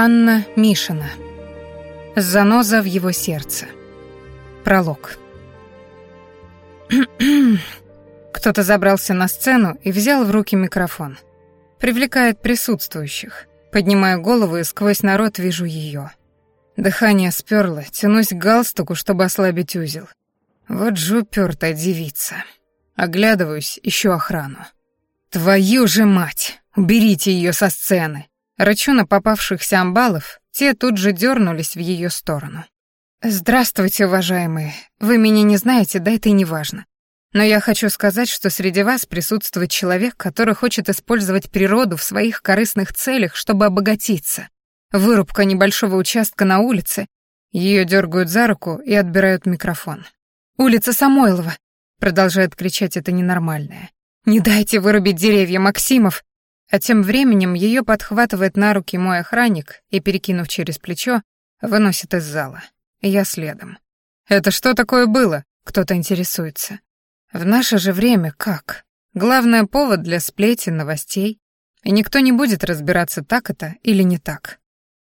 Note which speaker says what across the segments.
Speaker 1: Анна Мишина. Заноза в его сердце. Пролог. Кто-то забрался на сцену и взял в руки микрофон. Привлекает присутствующих. Поднимаю голову и сквозь народ вижу ее. Дыхание сперло, тянусь к галстуку, чтобы ослабить узел. Вот же упертая девица. Оглядываюсь, ищу охрану. «Твою же мать! Уберите ее со сцены!» Рычу на попавшихся амбалов, те тут же дернулись в ее сторону. «Здравствуйте, уважаемые. Вы меня не знаете, да это и не важно. Но я хочу сказать, что среди вас присутствует человек, который хочет использовать природу в своих корыстных целях, чтобы обогатиться. Вырубка небольшого участка на улице. Ее дергают за руку и отбирают микрофон. «Улица Самойлова!» — продолжает кричать это ненормальное. «Не дайте вырубить деревья, Максимов! А тем временем ее подхватывает на руки мой охранник и, перекинув через плечо, выносит из зала. Я следом. «Это что такое было?» — кто-то интересуется. В наше же время как? Главное повод для сплетен, новостей. И никто не будет разбираться, так это или не так.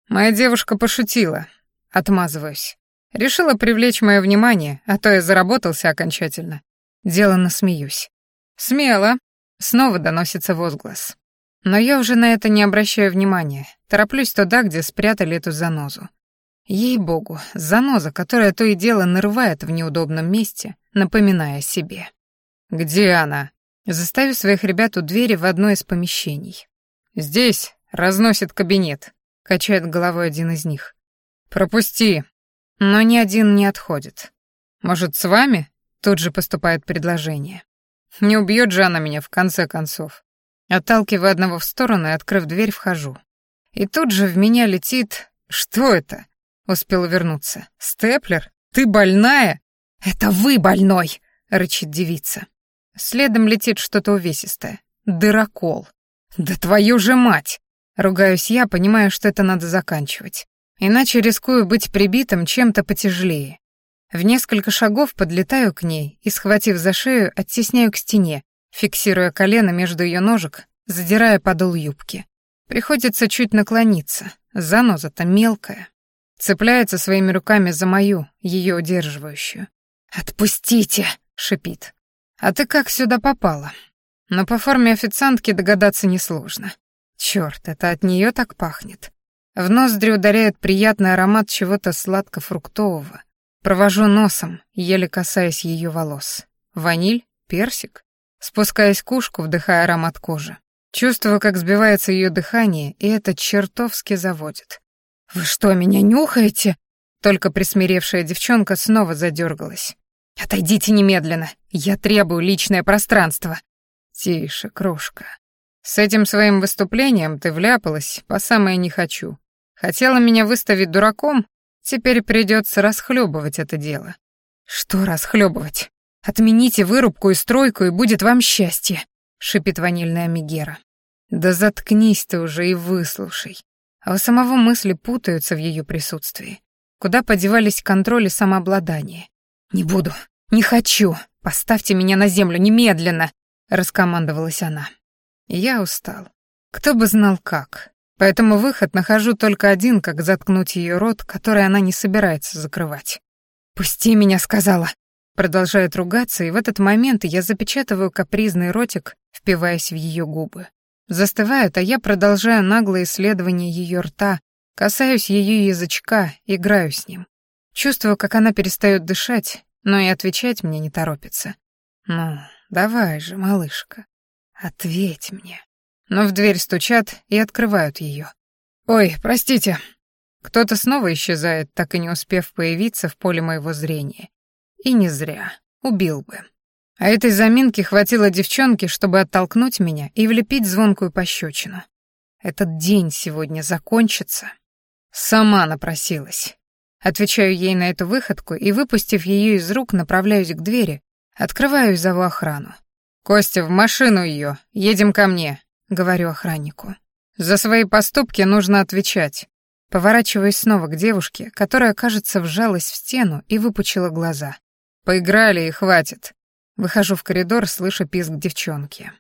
Speaker 1: Моя девушка пошутила. Отмазываюсь. Решила привлечь мое внимание, а то я заработался окончательно. Делано смеюсь. «Смело!» — снова доносится возглас. Но я уже на это не обращаю внимания, тороплюсь туда, где спрятали эту занозу. Ей-богу, заноза, которая то и дело нарывает в неудобном месте, напоминая о себе. «Где она?» Заставив своих ребят у двери в одно из помещений. «Здесь, разносит кабинет», — качает головой один из них. «Пропусти». Но ни один не отходит. «Может, с вами?» — тут же поступает предложение. «Не убьет же она меня, в конце концов». Отталкиваю одного в сторону и, открыв дверь, вхожу. И тут же в меня летит... Что это? Успел вернуться. Степлер? Ты больная? Это вы больной! Рычит девица. Следом летит что-то увесистое. Дырокол. Да твою же мать! Ругаюсь я, понимая, что это надо заканчивать. Иначе рискую быть прибитым чем-то потяжелее. В несколько шагов подлетаю к ней и, схватив за шею, оттесняю к стене, фиксируя колено между ее ножек, задирая подол юбки. Приходится чуть наклониться, заноза-то мелкая. Цепляется своими руками за мою, ее удерживающую. «Отпустите!» — шипит. «А ты как сюда попала?» Но по форме официантки догадаться несложно. Черт, это от нее так пахнет. В ноздри ударяет приятный аромат чего-то сладко-фруктового. Провожу носом, еле касаясь ее волос. Ваниль? Персик? Спускаясь к ушку, вдыхая аромат кожи. Чувствую, как сбивается ее дыхание, и это чертовски заводит. «Вы что, меня нюхаете?» Только присмиревшая девчонка снова задергалась. «Отойдите немедленно, я требую личное пространство». «Тише, крошка. С этим своим выступлением ты вляпалась по самое не хочу. Хотела меня выставить дураком, теперь придется расхлебывать это дело». «Что расхлебывать? «Отмените вырубку и стройку, и будет вам счастье», — шипит ванильная Мегера. «Да заткнись ты уже и выслушай». А у самого мысли путаются в ее присутствии. Куда подевались контроль и самообладание? «Не буду, не хочу, поставьте меня на землю немедленно», — раскомандовалась она. Я устал. Кто бы знал как. Поэтому выход нахожу только один, как заткнуть ее рот, который она не собирается закрывать. «Пусти меня», — сказала. Продолжает ругаться, и в этот момент я запечатываю капризный ротик, впиваясь в ее губы. Застывают, а я продолжаю наглое исследование ее рта, касаюсь ее язычка, играю с ним. Чувствую, как она перестает дышать, но и отвечать мне не торопится. «Ну, давай же, малышка, ответь мне». Но в дверь стучат и открывают ее. «Ой, простите». Кто-то снова исчезает, так и не успев появиться в поле моего зрения. И не зря. Убил бы. А этой заминки хватило девчонке, чтобы оттолкнуть меня и влепить звонкую пощечину. Этот день сегодня закончится. Сама напросилась. Отвечаю ей на эту выходку и, выпустив ее из рук, направляюсь к двери, открываю и зову охрану. «Костя, в машину ее, едем ко мне», — говорю охраннику. «За свои поступки нужно отвечать». Поворачиваюсь снова к девушке, которая, кажется, вжалась в стену и выпучила глаза. Поиграли и хватит. Выхожу в коридор, слыша писк девчонки.